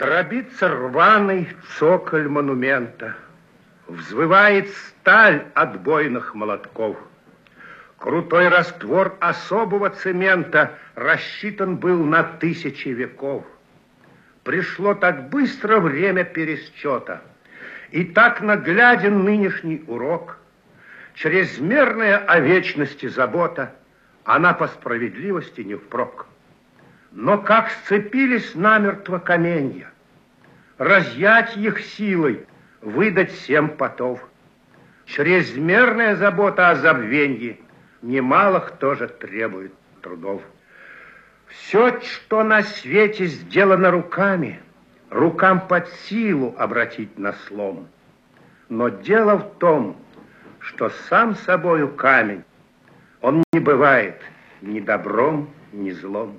Дробится рваный цоколь монумента, Взвывает сталь отбойных молотков. Крутой раствор особого цемента Рассчитан был на тысячи веков. Пришло так быстро время пересчета, И так нагляден нынешний урок. Чрезмерная о вечности забота, Она по справедливости не впрок. Но как сцепились намертво каменья, Разъять их силой, выдать всем потов. Чрезмерная забота о забвенье Немалых тоже требует трудов. Все, что на свете сделано руками, Рукам под силу обратить на слом. Но дело в том, что сам собою камень, Он не бывает ни добром, ни злом.